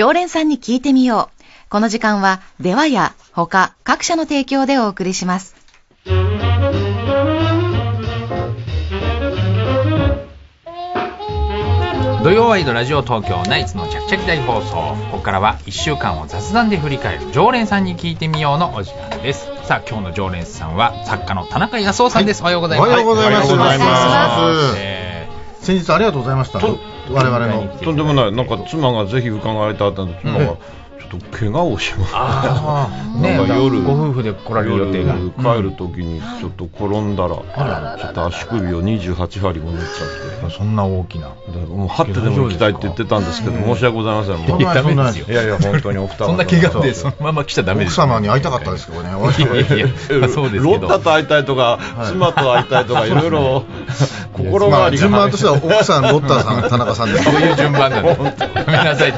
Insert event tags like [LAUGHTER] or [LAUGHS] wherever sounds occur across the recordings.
常連さんに聞いてみよう。この時間は、出羽屋、他、各社の提供でお送りします。土曜ワイドラジオ東京ナイツのちゃっちゃき大放送。ここからは1週間を雑談で振り返る常連さんに聞いてみようのお時間です。さあ今日の常連さんは作家の田中康夫さんです、はい、おはようございます。おはようございます、おはようございます、えー、先日ありがとうございました我々の。とんでもない。なんか妻がぜひ伺いたかったんで妻が、うんと怪我をしました。[LAUGHS] ね、夜ご夫婦で来られる予定が帰る時にちょっと転んだら、ちょっと足首を28針も縫っちゃって。そんな大きな。もう張ってでも行きたいって言ってたんですけど、申し訳ございません。もういやダメですよ。いやいや本当にお二人。そんな怪我でそのまま来ちゃダメです。奥様に会いたかったですけどね。いやいや [LAUGHS] そうですロッタと会いたいとか、妻と会いたいとかいろいろ心が順番としては奥さんロッタさん田中さんです。そういう順番なんで。ごめんなさい。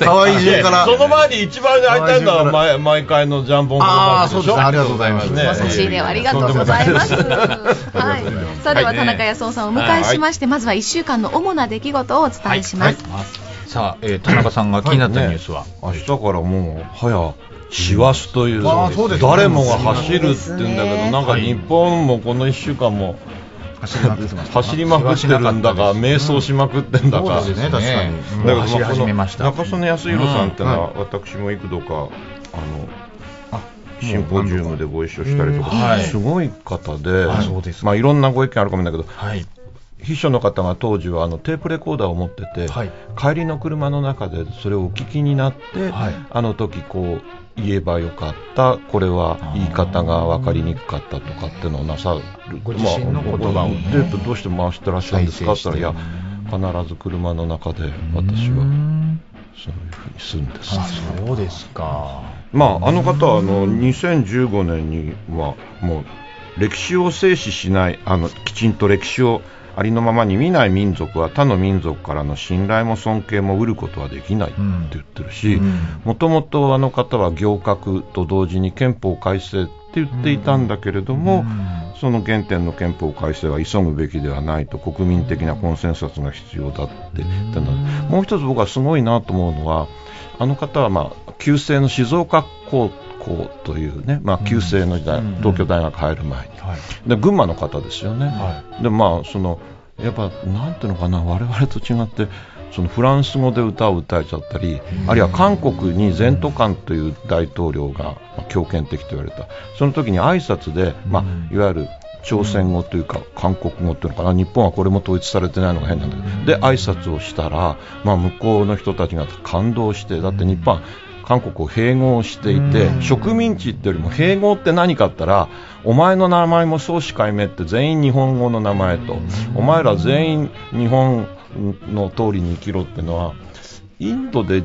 可愛い順からその前に一番会いたいのは毎毎回のジャンボンああそうです。ねありがとうございます。ね。差し入れありがとうございます。はい。さあでは田中康夫さんをお迎えしましてまずは1週間の主な出来事をお伝えします。さあ、えー、田中さんが気になったニュースは、明日からもう早師走という、誰もが走るって言うんだけど、なんか日本もこの1週間も走りまくってます走りまくってるんだか、瞑想しまくってんだか、そうですね、確かに。だからました。中曽根康弘さんってのは、私も幾度か、あの、シンポジウムでご一緒したりとか、すごい方で、まあいろんなご意見あるかもしれないけど、はい秘書の方が当時はあのテープレコーダーを持ってて、はい、帰りの車の中でそれをお聞きになって、はい、あの時こう言えばよかったこれは言い方が分かりにくかったとかっていうのをなさる。ご自身の言葉を、ね、テープどうして回してらっしゃるんですか？って言ったらいや必ず車の中で私はそういうふうにするんですそうですか。まああの方はあの2015年にはもう歴史を静止しないあのきちんと歴史をありのままに見ない民族は他の民族からの信頼も尊敬も得ることはできないって言ってるしもともとあの方は行革と同時に憲法改正って言っていたんだけれども、その原点の憲法改正は急ぐべきではないと国民的なコンセンサスが必要だって言ったのもう一つ僕はすごいなと思うのはあの方は、まあ、旧制の静岡高校というね、まあ、旧制の時代、うん、東京大学入る前に、はい、で群馬の方ですよね、はい、でまあそのやっぱなんていうのかな我々と違ってそのフランス語で歌を歌えちゃったり、あるいは韓国にゼントカンという大統領が強権的と言われた。その時に挨拶で、まあ、いわゆる朝鮮語というか韓国語というのかな。日本はこれも統一されてないのが変なんだけど。で挨拶をしたら、まあ、向こうの人たちが感動してだって日本は韓国を併合していて植民地ってよりも併合って何かったらお前の名前も相思改名って全員日本語の名前とお前ら全員日本の通りに生きろってのはインドで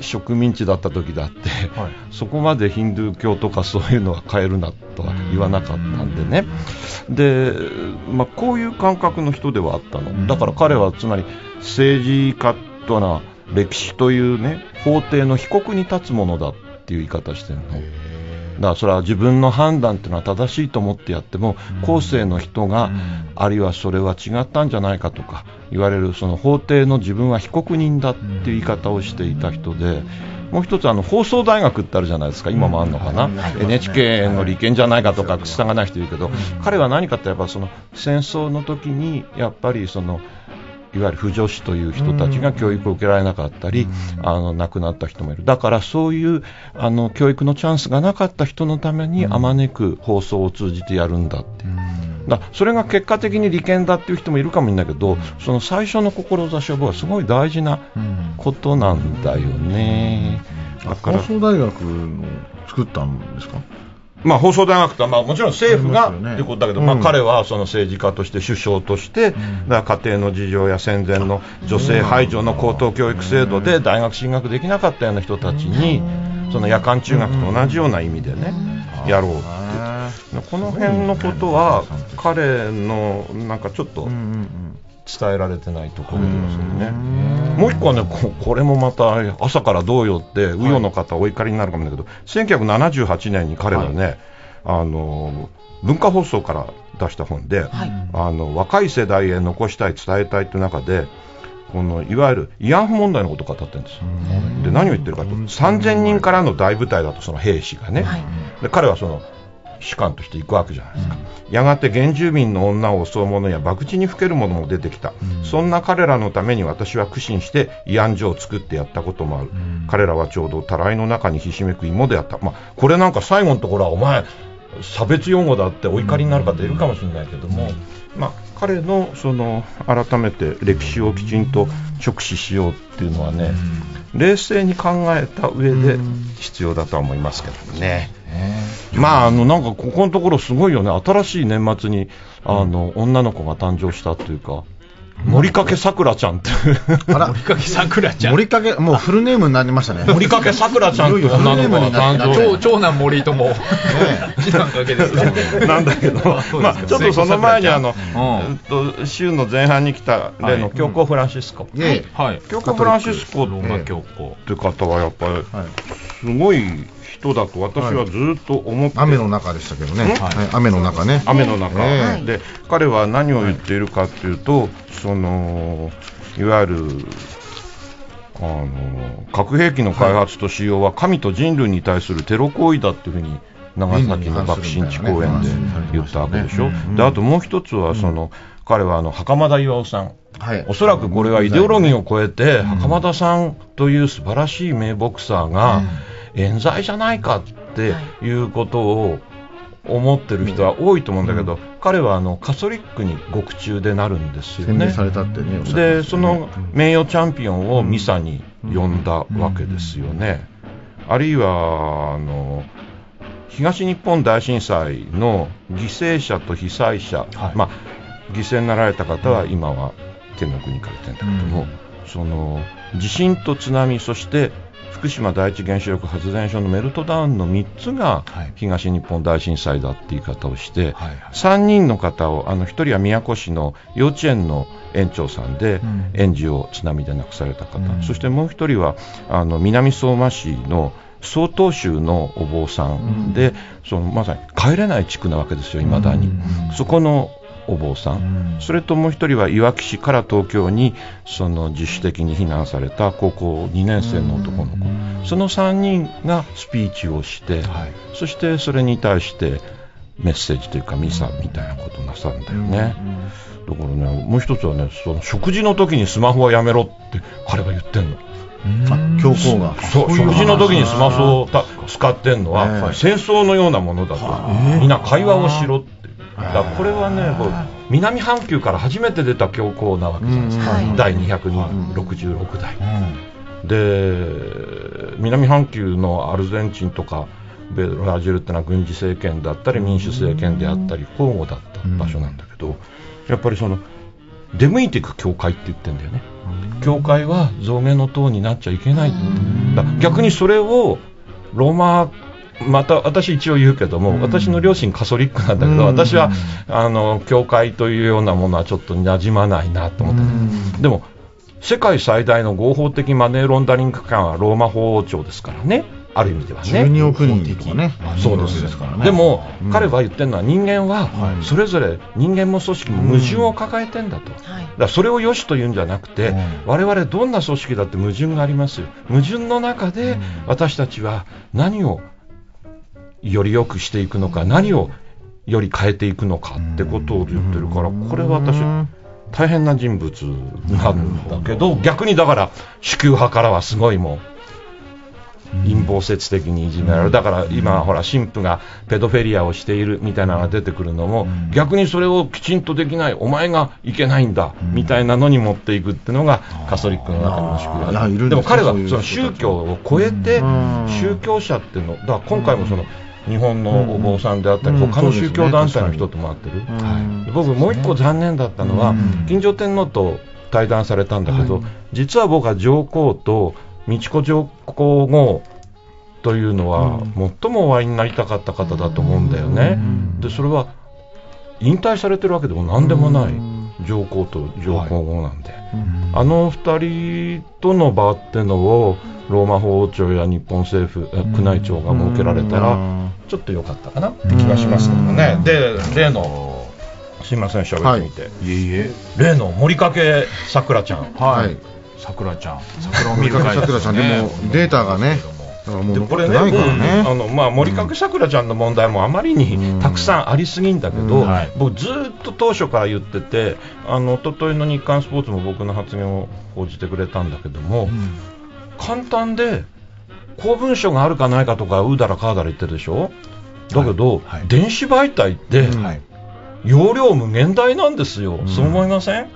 植民地だった時だって、はい、そこまでヒンドゥー教とかそういうのは変えるなとは言わなかったんでね。で、まあ、こういう感覚の人ではあったの。だから彼はつまり政治家とは歴史というね法廷の被告に立つものだっていう言い方してるの。だからそれは自分の判断っていうのは正しいと思ってやっても、後世の人が、あるいはそれは違ったんじゃないかとか言われるその法廷の自分は被告人だっていう言い方をしていた人で。もう一つあの放送大学ってあるじゃないですか、今もあるのかな、NHK の利権じゃないかとか、口さがない人いるけど、彼は何かってやっぱその戦争の時にやっぱりそのいわゆる不女子という人たちが教育を受けられなかったり、あの亡くなった人もいる、だからそういうあの教育のチャンスがなかった人のためにあまねく放送を通じてやるんだって。だそれが結果的に利権だっていう人もいるかもしれないけど、その最初の志は僕はすごい大事なことなんだよね。だから放送大学の作ったんですか？まあ、放送大学とは、まあ、もちろん政府がと、いうことだけど、まあ、彼はその政治家として、首相として、だ家庭の事情や戦前の女性排除の高等教育制度で大学進学できなかったような人たちに、その夜間中学と同じような意味でね、やろうってこの辺のことは、彼のなんかちょっと、伝えられてないところですよね。もう一個はねこ、これもまた朝からどうよって、右翼の方、お怒りになるかもしれないけど、1978年に彼はね、はい、あの文化放送から出した本で、はい、あの若い世代へ残したい、伝えたいという中で、このいわゆる慰安婦問題のことを語ってるんです。よ。で何を言ってるかと3000人からの大部隊だとその兵士がね、はい。で彼はその士官として行くわけじゃないですか、やがて原住民の女を襲う者や博打にふける者も出てきた、そんな彼らのために私は苦心して慰安所を作ってやったこともある、彼らはちょうどたらいの中にひしめく芋であった、まあ、これなんか最後のところはお前差別用語だってお怒りになる方いるかもしれないけども、まあ、彼のその改めて歴史をきちんと直視しようっていうのはね、冷静に考えた上で必要だとは思いますけどね。まあ、あの、なんか、ここのところすごいよね。新しい年末に、あの、女の子が誕生したというか、森掛さくらちゃんっていう、あら、森掛さくらちゃん。森掛もうフルネームになりましたね。森掛さくらちゃんっていう女の子が誕生長長男森友。次男掛けですか。なんだけど、まあ、ちょっとその前に、あの、うえっと、週の前半に来た例の教皇フランシスコ。はい。教皇フランシスコ。って方はやっぱり、はいすごい人だと私はずっと思って、雨の中でしたけどね。んはい。雨の中ね。雨の中、ええ。で彼は何を言っているかっていうと、そのいわゆるあの核兵器の開発と使用は神と人類に対するテロ行為だっていうふうに長崎の爆心地公園で言ったわけでしょ、であともう一つはその、彼はあの袴田巌さん。はい。おそらくこれはイデオロギーを超えて、袴田さんという素晴らしい名ボクサーが、冤罪じゃないかってい。うことを思ってる人は多いと思うんだけど、彼はあのカソリックに獄中でなるんですよね。さ。れたってね。おっしゃってで、その名誉チャンピオンをミサに呼んだわけですよね。あるいは、あの、東日本大震災の犠牲者と被災者、はい。まあ、犠牲になられた方は今は天の国から行ってんだけども、その地震と津波、そして福島第一原子力発電所のメルトダウンの3つがはい。東日本大震災だって言い方をして、はいはい。3人の方を、あの1人は宮古市の幼稚園の園長さんで、ん。園児を津波で亡くされた方、うん。そしてもう1人はあの南相馬市の曹洞宗のお坊さんで、そのまさに帰れない地区なわけですよ、いまだに。そこのお坊さん、それともう一人はいわき市から東京にその自主的に避難された高校2年生の男の子、その3人がスピーチをして、はい。そしてそれに対してメッセージというかミサみたいなことをなさるんだよね。だからね、もう一つはね、その食事の時にスマホはやめろって彼は言ってんの。あ教皇が。そう、食事の時にスマホをた使ってんのは、ええ戦争のようなものだと。みんな会話をしろって。だからこれはね、南半球から初めて出た教皇なわけじゃないですか。はい第266代。で、南半球のアルゼンチンとか、ブラジルってのは軍事政権だったり民主政権であったり交互だった場所なんだけど、やっぱりその出向いていく教会って言ってんだよね。教会は象牙の塔になっちゃいけないだ逆にそれをローマまた私一応言うけども、私の両親カソリックなんだけど、私はあの教会というようなものはちょっと馴染まないなと思ってて、でも世界最大の合法的マネーロンダリング機関はローマ法王朝ですからね。ある意味ではね。12億人とかね。そうです。ですからね。でも、うん。彼は言ってるのは人間ははい。それぞれ人間も組織も矛盾を抱えてんだと、はい。だからそれを良しと言うんじゃなくて、うん。我々どんな組織だって矛盾がありますよ。矛盾の中で私たちは何をより良くしていくのか何をより変えていくのかってことを言ってるからこれは私大変な人物なんだけど逆にだから主給派からはすごいもう陰謀説的にいじめられる、だから今、ほら、神父がペドフェリアをしているみたいなのが出てくるのも、逆にそれをきちんとできない、お前がいけないんだ、みたいなのに持っていくっていうのが、カトリックの中の祝あーいるんでも彼はその宗教を超えてうん、宗教者っていうの、だから今回もその日本のお坊さんであったり、うん。他の宗教団体の人とも会ってる。うん。僕もう一個残念だったのは、うん。金城天皇と対談されたんだけど、実は僕は上皇と美智子上皇后というのは、最もお会いになりたかった方だと思うんだよね。でそれは引退されてるわけでも何でもない、上皇と上皇后なんで、あの二人との場ってのをローマ法王朝や日本政府、え宮内庁が設けられたら、ちょっと良かったかなって気がしますけどね。で、例の、すいません喋ってみて、いえいえ。例の森かけさくらちゃん。はい。さくらちゃん。桜を見る会さくらちゃんでもデータがねでこれね残ってないからね。僕あのまあ、森かけさくらちゃんの問題もあまりにたくさんありすぎんだけど、うんはい。僕ずーっと当初から言っててあの一昨日の日刊スポーツも僕の発言を報じてくれたんだけども、簡単で公文書があるかないかとかうだらかだら言ってるでしょ？だけど、はいはい。電子媒体ってうん。はい。容量無限大なんですよ、そう思いません、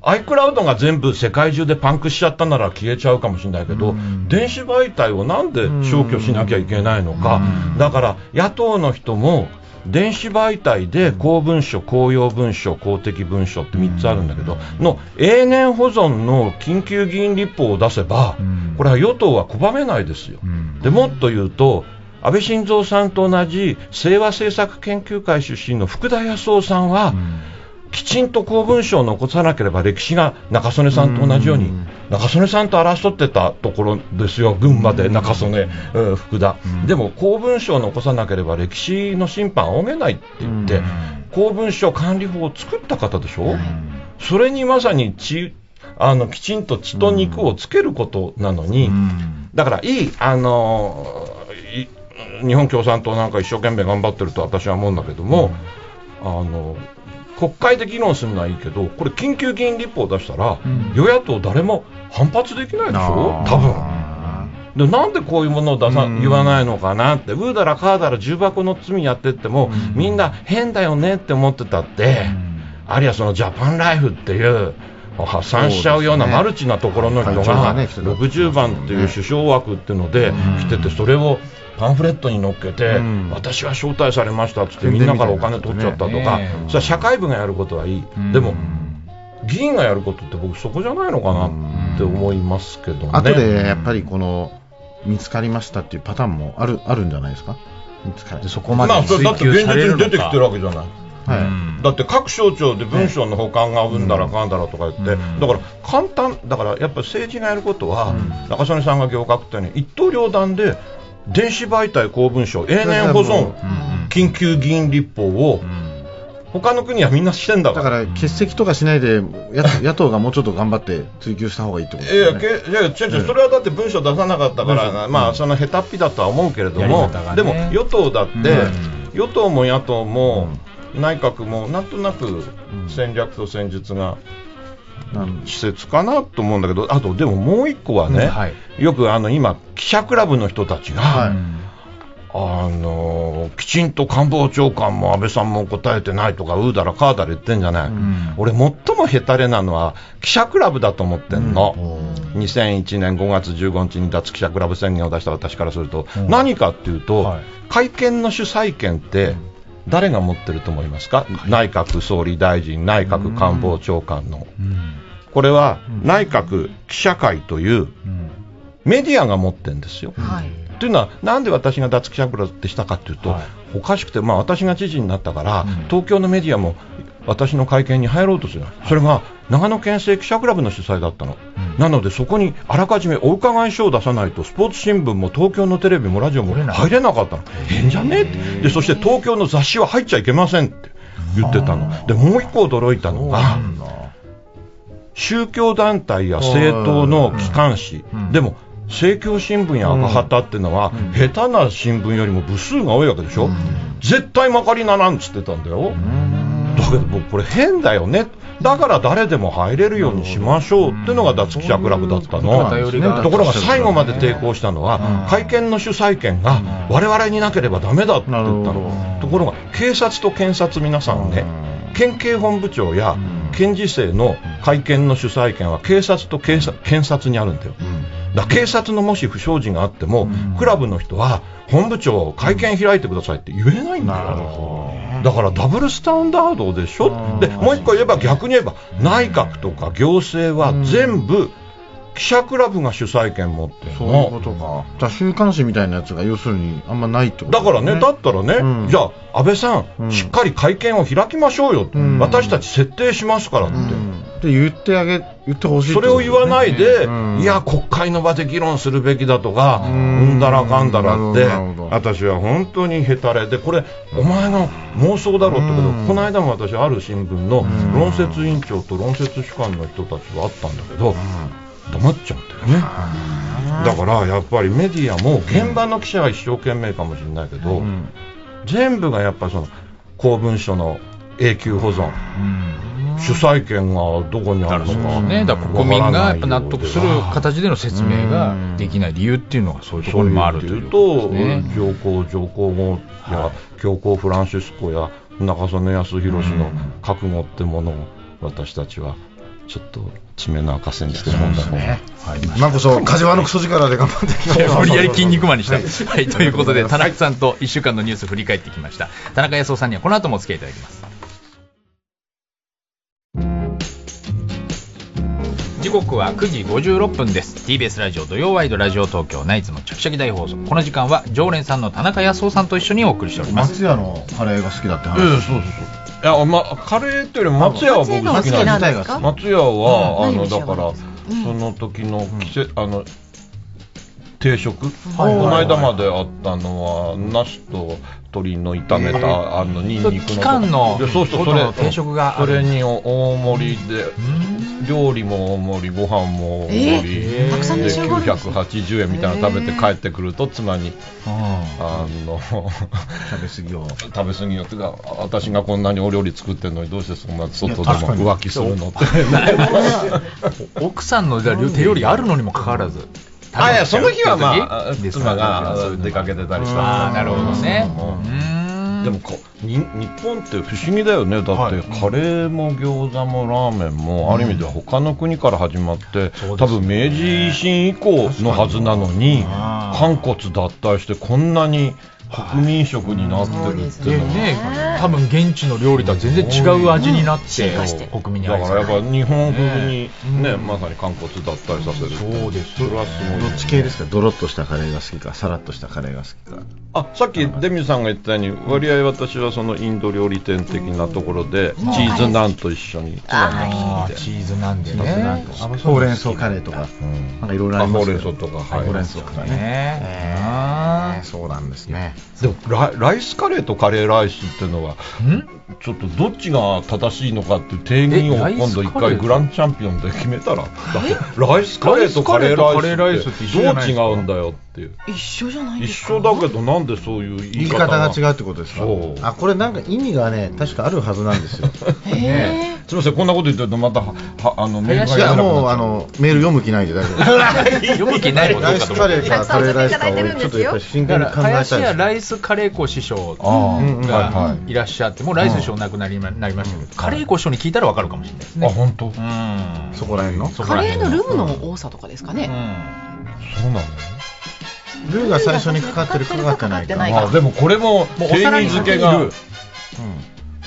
はい、うん iCloud が全部世界中でパンクしちゃったなら消えちゃうかもしれないけど、うん。電子媒体をなんで消去しなきゃいけないのか、うん。だから野党の人も電子媒体で公文書、公用文書、公的文書って3つあるんだけど、の永年保存の緊急議員立法を出せば、うん。これは与党は拒めないですよ。うん。でもっと言うと、安倍晋三さんと同じ清和政策研究会出身の福田康夫さんは、うんきちんと公文書を残さなければ歴史が中曽根さんと同じようにうん。中曽根さんと争ってたところですよ、群馬で中曽根、うん。福田、うん。でも公文書を残さなければ歴史の審判を仰げないって言って、うん。公文書管理法を作った方でしょ、うん。それにまさに血あのきちんと血と肉をつけることなのに、うん。だからいい、あのい日本共産党なんか一生懸命頑張ってると私は思うんだけども、あの国会で議論するのはいいけど、これ、緊急議員立法を出したら、うん。与野党誰も反発できないでしょ？多分。でなんでこういうものを出さうん。言わないのかなって、うーだらかーだら重箱の罪やってっても、うん。みんな変だよねって思ってたって、あるいはそのジャパンライフっていう、破産しちゃうようなマルチなところの人がが、ね来てた60番っていう首相枠っていうのでうん。来てて、それをパンフレットに載っけて、うん。私は招待されましたってって、みんなからお金取っちゃったとか、ね。それは社会部がやることはいい、うん。でも、議員がやることって僕、そこじゃないのかなって思いますけどね。後でやっぱりこの見つかりましたっていうパターンもあるあるんじゃないですか？見つかそこまでまあ、それだって現実に出てきてるわけじゃない。はい。うん。だって各省庁で文書の保管がうんだらかんだらとか言って、うん。だから簡単、だからやっぱ政治がやることは、うん。中曽根さんが行革ってね、一刀両断で、電子媒体公文書、永年保存、緊急議員立法を、他の国はみんなしてんだか。だからら欠席とかしないで野野党がもうちょっと頑張って追及した方がいいってこといやいや、ですよねけいやいや違う違うそれはだって文書出さなかったから、まあ、その下手っぴだとは思うけれども、でも与党だって、うん。与党も野党も、内閣もなんとなく戦略と戦術が施設かなと思うんだけど、あとでももう一個はね、うんはい。よくあの今、記者クラブの人たちが、はい。あのきちんと官房長官も安倍さんも答えてないとか、うーだらかーだら言ってんじゃない、ん。俺、最もヘタレなのは記者クラブだと思ってんの。うん。2001年5月15日に脱記者クラブ宣言を出した私からすると、うん。何かっていうと、はい。会見の主催権って誰が持ってると思いますか、内閣総理大臣、内閣官房長官の。うん。これは内閣記者会といううん。メディアが持ってるんですよ。はい。というのは、なんで私が脱記者クラブってしたかというと、はい。おかしくて、まあ、私が知事になったから、うん。東京のメディアも私の会見に入ろうとする、それが長野県政記者クラブの主催だったの、うん。なのでそこにあらかじめお伺い書を出さないと、スポーツ新聞も東京のテレビもラジオも入れなかったの、変じゃね？えって。で、そして東京の雑誌は入っちゃいけませんって言ってたの、でもう一個驚いたのが、宗教団体や政党の機関紙、うん。でも政教新聞や赤旗っていうのは、下手な新聞よりも部数が多いわけでしょ、絶対まかりならんっつってたんだよ、だけど僕これ変だよね。だから誰でも入れるようにしましょうっていうのが脱記者クラブだったの、ところが最後まで抵抗したのは、会見の主催権が我々になければダメだって言ったの、ところが警察と検察皆さんね、県警本部長や検事正の会見の主催権は警察と警察検察にあるんだよ。だから警察のもし不祥事があっても、クラブの人は本部長、会見開いてくださいって言えないんだよ。だからダブルスタンダードでしょ、でもう一個言えば逆に言えば内閣とか行政は全部記者クラブが主催権持ってるそういうのことか。じゃあ週刊誌みたいなやつが要するにあんまないってことだからね、だったらね、うん。じゃあ、安倍さん、うん。しっかり会見を開きましょうよ、ん。私たち設定しますからって、うんで言ってあげ言ってほしいそれを言わないで、うん。いや、国会の場で議論するべきだとか、ううんんだらかんだらって私は本当にヘタレで、これ、お前の妄想だろうってことうん。この間も私、ある新聞のん。論説委員長と論説主幹の人たちがあったんだけど、黙っちゃうんだよね。だからやっぱりメディアも現場の記者は一生懸命かもしれないけど、うん。全部がやっぱりその公文書の永久保存、主催権がどこにあるのか、ね、だから国民がやっぱ納得する形での説明ができない理由っていうのがそういうところにもあるということね。上皇上皇后や教皇フランシスコや中曽根康弘氏の覚悟ってものを私たちはちょっと地名の赤線にして飲んだ方が今こそ梶原のクソ力で頑張っていきましょう無理やり筋肉マンにした。はい、ということで、田中さんと1週間のニュース振り返ってきました。田中康夫さんにはこの後もお付き合いいただきます。時刻は9時56分です。TBS ラジオ土曜ワイドラジオ東京ナイツの着々大放送。この時間は常連さんの田中康夫さんと一緒にお送りしております。松屋のカレーが好きだって話、そうそうそう。いや、ま、カレーっていうより松屋は僕好きなんです松屋は、うん。あのだから、うん。その時の季節、あの定食、はいこの間まであったのはナスと鶏の炒めた、あのニンニクの。期間のでそうそうそれ定食がそれに大盛りで、料理も大盛りご飯も大盛り、ですね。980円みたいなの食べて帰ってくると妻にあの [LAUGHS] 食べ過ぎを。食べ過ぎよ。ってか私がこんなにお料理作ってるのにどうしてそんな外でも浮気するのって。[LAUGHS] 奥さんの手料理あるのにもかかわらずあいやその日はまあです妻が出かけてたりしたああなるほどね。でもこに日本って不思議だよね。だって、はい。カレーも餃子もラーメンも、ある意味では他の国から始まって、多分明治維新以降のはずなのにあー。韓骨脱退してこんなに国民食になってるってでいうのは、ね。多分現地の料理とは全然違う味になって進化して。国民にだ愛される。からやっぱ日本風にね、うん。まさに韓骨脱退させるそうです。それはすごいどっち系ですか？ドロッとしたカレーが好きかさらっとしたカレーが好きか。あさっきデミさんが言ったように割合私はそのインド料理店的なところでチーズナンと一緒に。あーチーズなんでね。かほうれん草カレーとか。うん。なんかいろいろありますほうれん草とかはい。ほうれん草とかね。えーそうなんですねでもラライスカレーとカレーライスっていうのはちょっとどっちが正しいのかっていう定義を今度一回グランチャンピオンで決めたらライスカレーとカレーライスってどう違うんだよっていう。一緒じゃないで一すか。緒だけどなんでそういう言言いい方方が違うってことですか？あこれなんか意味がね確かあるはずなんですよ。[LAUGHS] へえすみませんこんなこと言ってるとまたははあのメールがいやもうああのメール読む気ないんで大丈夫。[LAUGHS] 読む気ないことライスカレーかカレーライスかをちょっとやっぱり真剣に考えたいライスカレー粉師匠がはいはい。らっしゃってもうライス師匠亡くなりまなりましたけどカレー粉師匠に聞いたら分かるかもしれないですね。あ本当？うん。そこら辺の？カレーのルーの多さとかですかね、そうなの？ルーが最初にかかってるかかってないか。でもこれももうお定皿に義付けが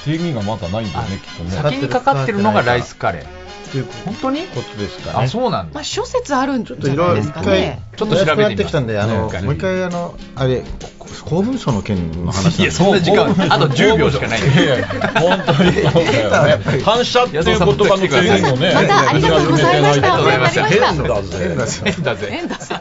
定義がまだないんだよねきっとうんね。先にかかってるのがライスカレー。っていう本当に？ことですかねあそうなんだ。まあ諸説あるんじちょっとゃないですいろいろ一回かねちょっと調べてきたんであの、ね。もう一回あのあれこ公文書の件の話いやそんな時間あと10秒しかない。本当に [LAUGHS] 反射っていう言葉の定義もねまたありがとうございました。変だぜ。変だぜ。変だぜ